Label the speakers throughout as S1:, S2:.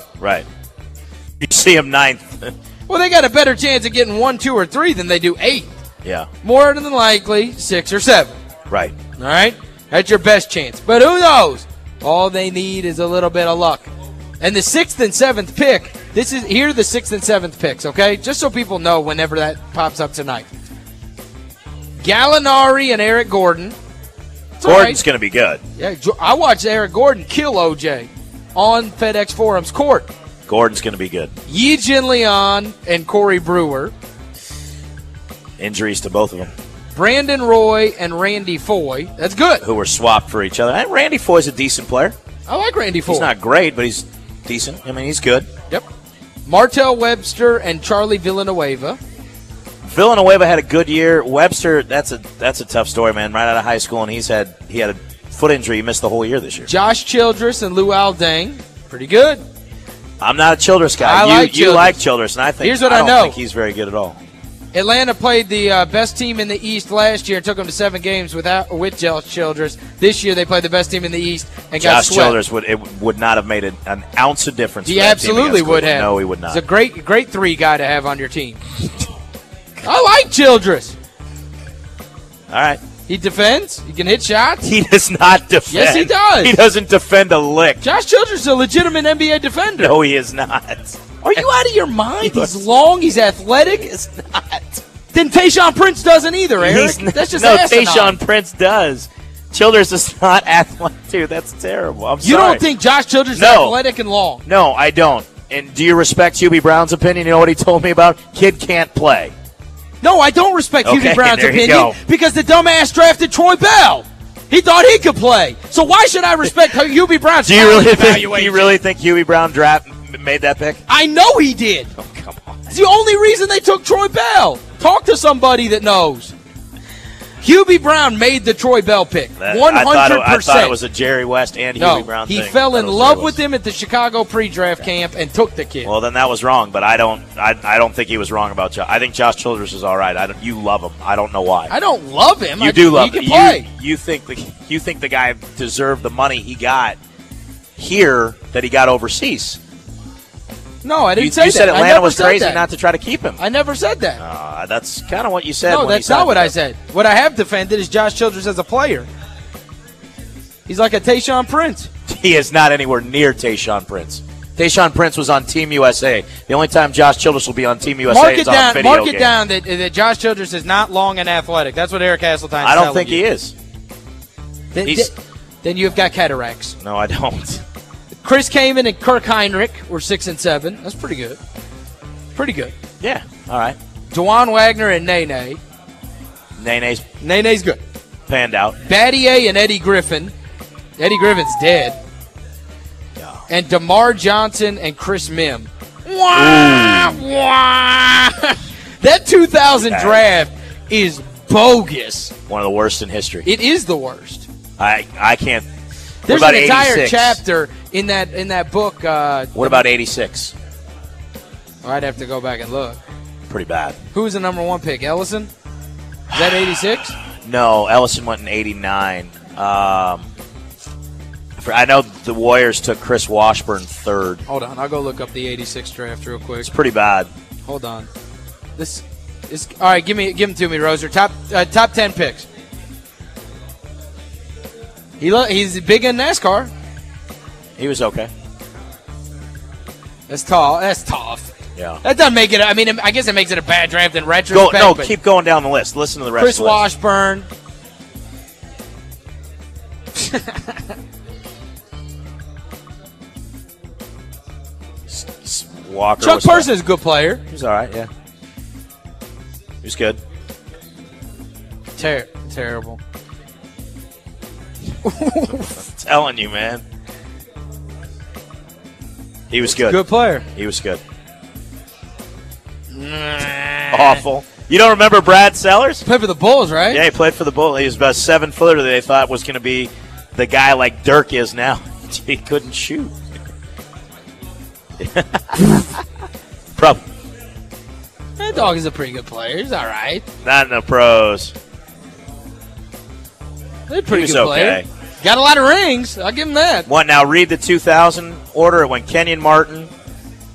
S1: go.
S2: Right. You see him ninth.
S1: Well, they got a better chance of getting one, two, or three than they do eight.
S2: yeah.
S1: More than likely, six or seven.
S2: Right.
S1: All right? That's your best chance. But who knows? All they need is a little bit of luck. And the sixth and seventh pick, this is here are the sixth and seventh picks, okay? Just so people know whenever that pops up tonight. Gallinari and Eric Gordon. It's
S2: Gordon's
S1: right.
S2: going to be good.
S1: Yeah, I watched Eric Gordon kill OJ on FedEx Forum's court.
S2: Gordon's going to be good.
S1: Yi Jianlian and Corey Brewer.
S2: Injuries to both of them,
S1: Brandon Roy and Randy Foye. That's good.
S2: who were swapped for each other. And Randy Foye's a decent player.
S1: I like Randy Foye.
S2: He's not great, but he's decent. I mean, he's good.
S1: Yep. Martell Webster and Charlie Villanueva.
S2: Villanueva had a good year. Webster, that's a that's a tough story, man. Right out of high school, and he's had he had a foot injury. He missed the whole year this year.
S1: Josh Childress and Luol Deng. Pretty good.
S2: I'm not a Childress guy.
S1: I
S2: you
S1: like
S2: you
S1: Childress.
S2: like Childress, and I think
S1: Here's what
S2: I,
S1: I know.
S2: think he's very good at all.
S1: Atlanta played the uh, best team in the East last year and took them to seven games without with Josh Childress. This year they played the best team in the East and got
S2: Josh
S1: swept.
S2: Childress would it would not have made an, an ounce of difference.
S1: He
S2: for that team
S1: absolutely would have.
S2: No, he would not.
S1: He's a great, great three guy to have on your team. I like Childress.
S2: all right.
S1: He defends. He can hit shots.
S2: He does not defend.
S1: Yes, he does.
S2: He doesn't defend a lick.
S1: Josh Childress is a legitimate NBA defender.
S2: No, he is not.
S1: Are you out of your mind? He's long. He's athletic. It's not. Then Tayshaun Prince doesn't either, Eric.
S2: He's n-
S1: That's just
S2: no.
S1: asinine.
S2: Tayshaun Prince does. Childress is not athletic, dude. That's terrible. I'm sorry.
S1: You
S2: sorry.
S1: don't think Josh Childress is
S2: No.
S1: athletic and long?
S2: No, I don't. And do you respect Hubie Brown's opinion? You know what he told me about? Kid can't play.
S1: No, I don't respect
S2: Okay,
S1: Hubie Brown's opinion because the dumbass drafted Troy Bell. He thought he could play. So why should I respect Hubie Brown's
S2: Do you really think? Do you really think Hubie Brown draft made that pick?
S1: I know he did.
S2: Oh, come on.
S1: It's the only reason they took Troy Bell. Talk to somebody that knows. Hubie Brown made the Troy Bell pick. One
S2: I thought,
S1: hundred
S2: it, I thought it
S1: percent.
S2: was a Jerry West and
S1: No,
S2: Hubie Brown
S1: he
S2: thing.
S1: fell in
S2: thought it was
S1: love with him at the Chicago pre-draft camp and took the kid.
S2: Well, then that was wrong. But I don't. I, I don't think he was wrong about Josh. I think Josh Childress is all right. I don't, you love him. I don't know why.
S1: I don't love him.
S2: you
S1: I,
S2: do love him. You, you think the you think the guy deserved the money he got here that he got overseas.
S1: No, I didn't
S2: You,
S1: say
S2: you
S1: that.
S2: You
S1: said
S2: Atlanta was
S1: said
S2: crazy
S1: that.
S2: not to try to keep him.
S1: I never said that.
S2: Uh, that's kind of what you said.
S1: no, that's not what I said. What I have defended is Josh Childress as a player. He's like a Tayshaun Prince.
S2: He is not anywhere near Tayshaun Prince. Tayshaun Prince was on Team USA. The only time Josh Childress will be on Team USA
S1: Mark
S2: is
S1: it
S2: on
S1: down.
S2: video
S1: Mark it
S2: game.
S1: down that, that Josh Childress is not long and athletic. That's what Eric Hasseltine.
S2: I don't think he is.
S1: Then, then you've got cataracts.
S2: No, I don't.
S1: Chris Kaman and Kirk Hinrich were six and seven. That's pretty good. Pretty good.
S2: Yeah. All right.
S1: Dajuan Wagner and Nene.
S2: Nene's
S1: Nene's good.
S2: panned out.
S1: Battier and Eddie Griffin. Eddie Griffin's dead.
S2: Yeah.
S1: And DerMarr Johnson and Chris Mihm. Wah, wah. that 2000
S2: Bad.
S1: draft is bogus.
S2: One of the worst in history.
S1: It is the worst.
S2: I I can't.
S1: There's an entire
S2: 86?
S1: chapter in that in that book. Uh,
S2: What about 86?
S1: I'd have to go back and look.
S2: Pretty bad.
S1: Who was the number one pick? Ellison? Is that 86?
S2: No, Ellison went in 89. Um, for, I know the Warriors took Chris Washburn third.
S1: Hold on, I'll go look up the 86 draft real quick.
S2: It's pretty bad.
S1: Hold on. This is all right. Give me, give them to me, Roser. Top, uh, top ten picks. He lo- he's big in NASCAR.
S2: He was okay.
S1: That's tall. That's tough.
S2: Yeah.
S1: That doesn't make it. I mean, I guess it makes it a bad draft in
S2: Go,
S1: retrospect.
S2: no, keep going down the list. Listen to the rest
S1: Chris
S2: of the.
S1: Washburn.
S2: Walker.
S1: Chuck
S2: was all right.
S1: Person is a good player.
S2: He's all right, yeah. He's good.
S1: Ter- terrible.
S2: Telling you, man. He was good.
S1: Good player.
S2: He was good. Awful. You don't remember Brad Sellers?
S1: Play for the Bulls, right?
S2: Yeah, he played for the Bulls. He was about seven footer that they thought was going to be the guy like Dirk is now. he couldn't shoot. Probably
S1: That dog is a pretty good player. He's all right.
S2: not in the pros. He
S1: pretty good player.
S2: okay.
S1: Got a lot of rings. I'll give him that.
S2: What now? Read the 2000 order. It went Kenyon Martin,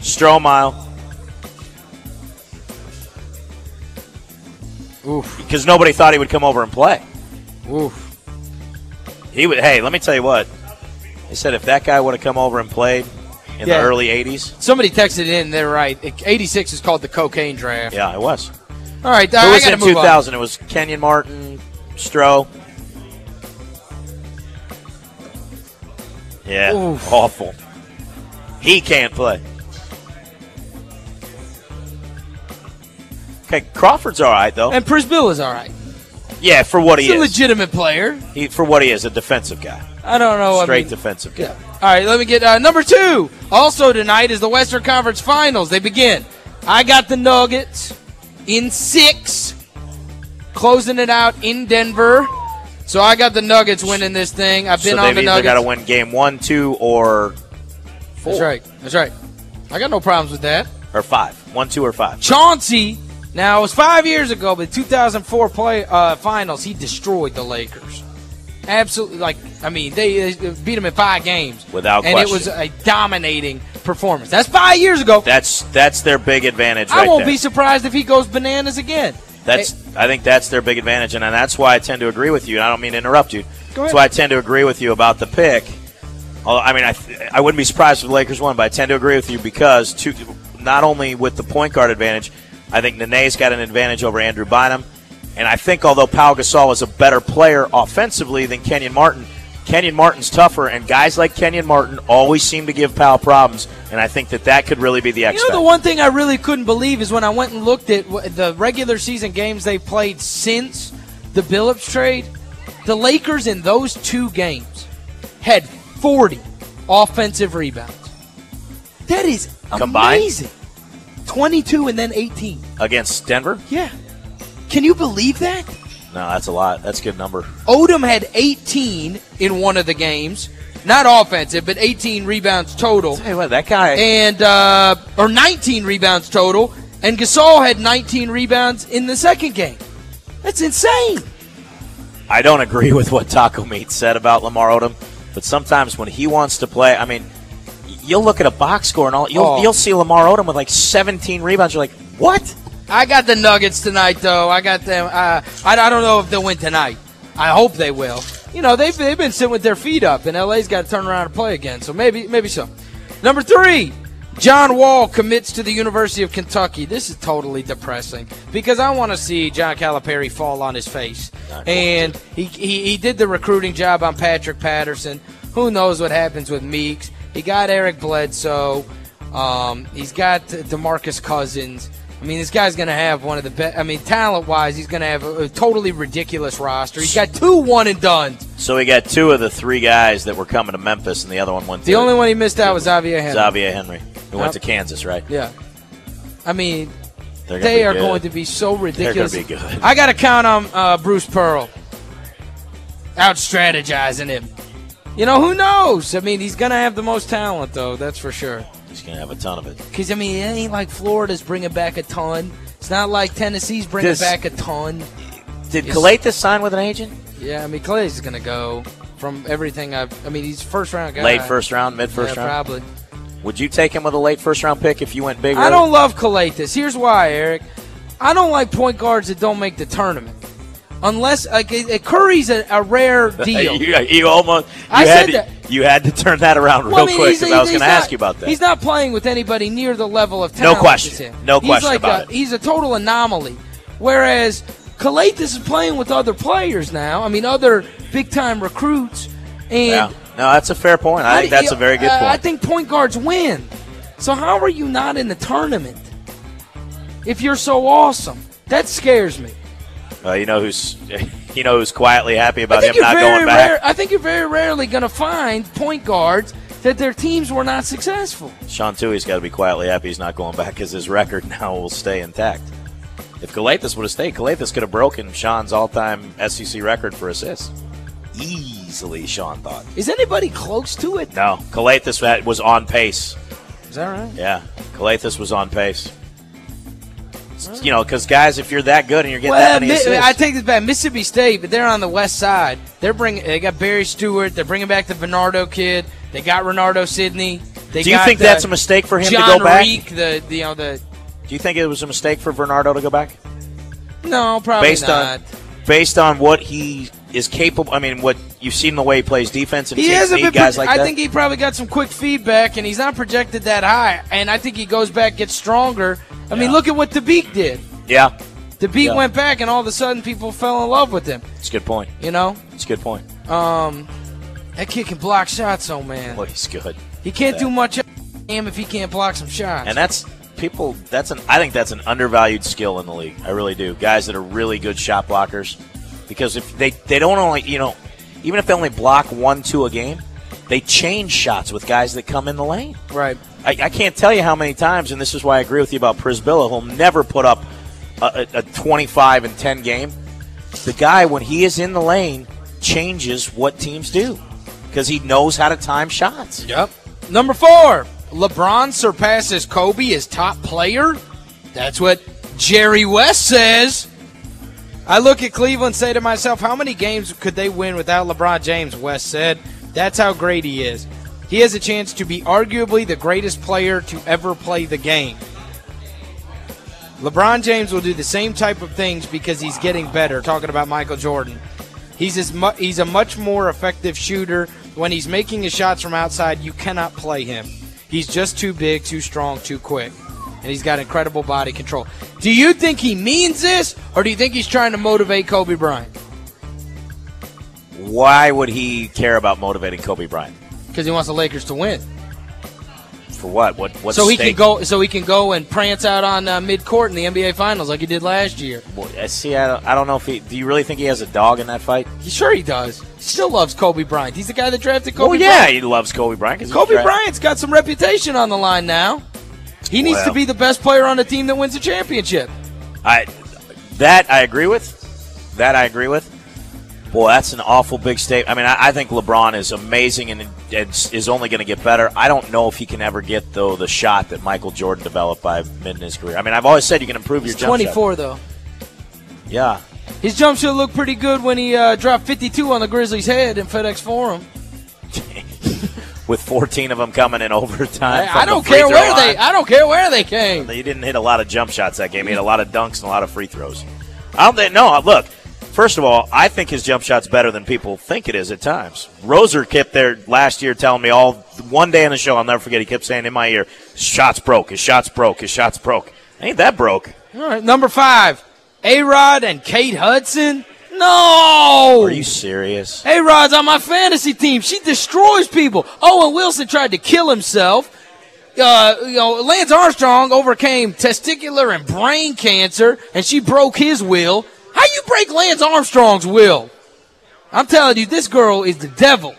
S2: Stromile.
S1: Oof.
S2: Because nobody thought he would come over and play.
S1: Oof.
S2: He would. Hey, let me tell you what. They said if that guy would have come over and played in
S1: Yeah.
S2: the early '80s,
S1: Somebody texted in. They're right. 86 is called the cocaine draft.
S2: yeah, it was.
S1: All right.
S2: Who
S1: I
S2: was in
S1: move on.
S2: 2000? It was Kenyon Martin, Stro. Yeah,
S1: Oof.
S2: awful. He can't play. Okay, Crawford's all right though.
S1: And Przybilla is all right.
S2: Yeah, for what he
S1: He's a
S2: is.
S1: legitimate player.
S2: He, for what he is, a defensive guy,
S1: I don't know. I
S2: straight
S1: mean,
S2: defensive guy.
S1: Yeah. All right, let me get uh, number two. Also tonight is the Western Conference Finals. They begin. I got the Nuggets in six, closing it out in Denver. So I got the Nuggets winning this thing. I've been
S2: so
S1: on
S2: they've
S1: the
S2: either
S1: Nuggets.
S2: got to win game one, two, or four,
S1: That's right. That's right. I got no problems with that.
S2: or five. One, two, or five.
S1: Chauncey. Now it was five years ago, but 2004 play uh, finals, he destroyed the Lakers. Absolutely, like I mean, they, they beat them in five games
S2: Without
S1: and
S2: question.
S1: it was a dominating performance. That's five years ago.
S2: That's that's their big advantage.
S1: I
S2: right
S1: won't
S2: there.
S1: be surprised if he goes bananas again.
S2: That's I think that's their big advantage, and that's why I tend to agree with you. And I don't mean to interrupt you. That's why I tend to agree with you about the pick. Although, I mean, I I wouldn't be surprised if the Lakers won, but I tend to agree with you because two, not only with the point guard advantage, I think Nene's got an advantage over Andrew Bynum, and I think although Paul Gasol is a better player offensively than Kenyon Martin. Kenyon Martin's tougher, and guys like Kenyon Martin always seem to give Powell problems, and I think that that could really be the X
S1: You know, the one thing I really couldn't believe is when I went and looked at the regular season games they've played since the Billups trade. The Lakers in those two games had 40 offensive rebounds. That is
S2: Combined?
S1: amazing. 22 and then 18.
S2: Against Denver?
S1: Yeah. Can you believe that?
S2: No, that's a lot. That's a good number.
S1: Odom had 18 in one of the games. Not offensive, but 18 rebounds total.
S2: Hey, what that guy?
S1: and uh, or 19 rebounds total, and Gasol had 19 rebounds in the second game. That's insane.
S2: I don't agree with what Taco Meat said about Lamar Odom, but sometimes when he wants to play, I mean, you'll look at a box score and all you'll
S1: Oh.
S2: you'll see Lamar Odom with like 17 rebounds. You're like, what?
S1: I got the Nuggets tonight, though. I got them. Uh, I, I don't know if they'll win tonight. I hope they will. You know, they've, they've been sitting with their feet up, and LA's got to turn around and play again. So maybe maybe so. Number three, John Wall commits to the University of Kentucky. This is totally depressing because I want to see John Calipari fall on his face. And he, he, he did the recruiting job on Patrick Patterson. Who knows what happens with Meeks? He got Eric Bledsoe. Um, he's got Demarcus Cousins. I mean, this guy's going to have one of the best. I mean, talent wise, he's going to have a, a totally ridiculous roster. He's got two one and done.
S2: So we got two of the three guys that were coming to Memphis, and the other one went.
S1: The
S2: to
S1: only one he missed out was Xavier Henry.
S2: Xavier Henry, who went to Kansas, right?
S1: Yeah. I mean,
S2: They're gonna
S1: they are
S2: good.
S1: going to be so ridiculous.
S2: be good.
S1: I got to count on uh, Bruce Pearl out strategizing him. You know, who knows? I mean, he's going to have the most talent, though, that's for sure.
S2: He's gonna have a ton of it.
S1: Because, I mean, it ain't like Florida's bringing back a ton. It's not like Tennessee's bringing
S2: This-
S1: back a ton.
S2: Did. Calathes sign with an agent?
S1: Yeah, I mean, Clay's going to go from everything I've. I mean, he's first round guy.
S2: Late first round, mid first
S1: yeah,
S2: round.
S1: Probably.
S2: Would you take him with a late first round pick if you went big?
S1: I don't love Calathes. Here's why, Eric. I don't like point guards that don't make the tournament. Unless like uh, Curry's a, a rare deal.
S2: you, you almost. You
S1: I
S2: had
S1: said
S2: to,
S1: that.
S2: You had to turn that around real
S1: Well, I mean,
S2: quick because I was going to ask you about that.
S1: He's not playing with anybody near the level of
S2: No
S1: talent.
S2: question. No
S1: he's
S2: question
S1: like
S2: about
S1: a,
S2: it.
S1: He's a total anomaly. Whereas Calathes is playing with other players now. I mean, other big time recruits. And
S2: yeah. No, that's a fair point. I think that's a very good
S1: uh,
S2: point.
S1: I think point guards win. So how are you not in the tournament if you're so awesome? That scares me.
S2: Uh, you know who's you know who's quietly happy about him not going back.
S1: rare. I think you're very rarely going to find point guards that their teams were not successful.
S2: Sean Tuohy's got to be quietly happy he's not going back because his record now will stay intact. If Calathes would have stayed, Calathes could have broken Sean's all-time SEC record for assists. Easily, Sean thought.
S1: Is anybody close to it?
S2: No, Calathes had- was on pace.
S1: Is that right?
S2: Yeah, Calathes was on pace. You know, because guys, if you're that good and you're getting
S1: Well,
S2: that many assists,
S1: I take this back. Mississippi State, but they're on the west side. They're bringing. They got Barry Stewart. They're bringing back the Varnado kid. They got Renardo Sidney. They
S2: do you think that's a mistake for him
S1: John
S2: to go back?
S1: Reek, the, the you know the
S2: Do you think it was a mistake for Varnado to go back?
S1: no probably
S2: Based
S1: not.
S2: on based on what he is capable. I mean, what you've seen the way he plays defense and
S1: He
S2: takes
S1: is
S2: guys like that.
S1: I
S2: that.
S1: think he probably got some quick feedback, and he's not projected that high. And I think he goes back, gets stronger. I mean, look at what Thabeet did.
S2: yeah,
S1: Thabeet
S2: Yeah.
S1: went back, and all of a sudden, people fell in love with him.
S2: it's a good point.
S1: You know,
S2: It's a good point.
S1: um, that kid can block shots, oh man.
S2: Well, he's good,
S1: He can't do much him if he can't block some shots.
S2: and that's people. That's an. I think that's an undervalued skill in the league. I really do. Guys that are really good shot blockers, because if they they don't only you know, even if they only block one two a game, they change shots with guys that come in the lane.
S1: right.
S2: I, I can't tell you how many times, and this is why I agree with you about Przybilla, who'll never put up a, a, a 25 and 10 game. The guy, when he is in the lane, changes what teams do because he knows how to time shots.
S1: Yep. Number four, LeBron surpasses Kobe as top player. That's what Jerry West says. I look at Cleveland, say to myself, how many games could they win without LeBron James? West said. That's how great he is. He has a chance to be arguably the greatest player to ever play the game. LeBron James will do the same type of things because he's getting better. Talking about Michael Jordan. He's as mu- he's a much more effective shooter. When he's making his shots from outside, you cannot play him. He's just too big, too strong, too quick. And he's got incredible body control. Do you think he means this, or do you think he's trying to motivate Kobe Bryant?
S2: Why would he care about motivating Kobe Bryant?
S1: Because he wants the Lakers to win.
S2: For what? What? What?
S1: so he can go. So he can go and prance out on uh, mid court in the NBA Finals like he did last year.
S2: Boy, I See, I don't, I don't know if he. Do you really think he has a dog in that fight?
S1: He, sure, he does. He still loves Kobe Bryant. He's the guy that drafted Kobe.
S2: oh yeah,
S1: Bryant.
S2: he loves Kobe Bryant.
S1: Kobe Bryant's got some reputation on the line now. He needs
S2: Well.
S1: to be the best player on the team that wins a championship.
S2: I that I agree with. That I agree with. Boy, that's an awful big statement. I mean, I, I think LeBron is amazing and, and is only going to get better. I don't know if he can ever get though the shot that Michael Jordan developed by mid in his career. I mean, I've always said you can improve
S1: He's
S2: your jump
S1: 24 though.
S2: Yeah,
S1: His jump shot looked pretty good when he uh, dropped 52 on the Grizzlies' head in FedEx Forum.
S2: with 14 of them coming in overtime.
S1: I, I don't care where they.
S2: line.
S1: I don't care where they came.
S2: He didn't hit a lot of jump shots that game. He had a lot of dunks and a lot of free throws. I don't think. No, look. First of all, I think his jump shot's better than people think it is at times. Roser kept there last year telling me all one day in the show. I'll never forget. He kept saying in my ear, his "Shots broke. His shots broke. His shots broke." Ain't that broke?
S1: All right, number five, A Rod and Kate Hudson. No.
S2: Are you serious?
S1: A Rod's on my fantasy team. She destroys people. Owen Wilson tried to kill himself. Uh, you know, Lance Armstrong overcame testicular and brain cancer, and she broke his will. How you break Lance Armstrong's will? I'm telling you, this girl is the devil.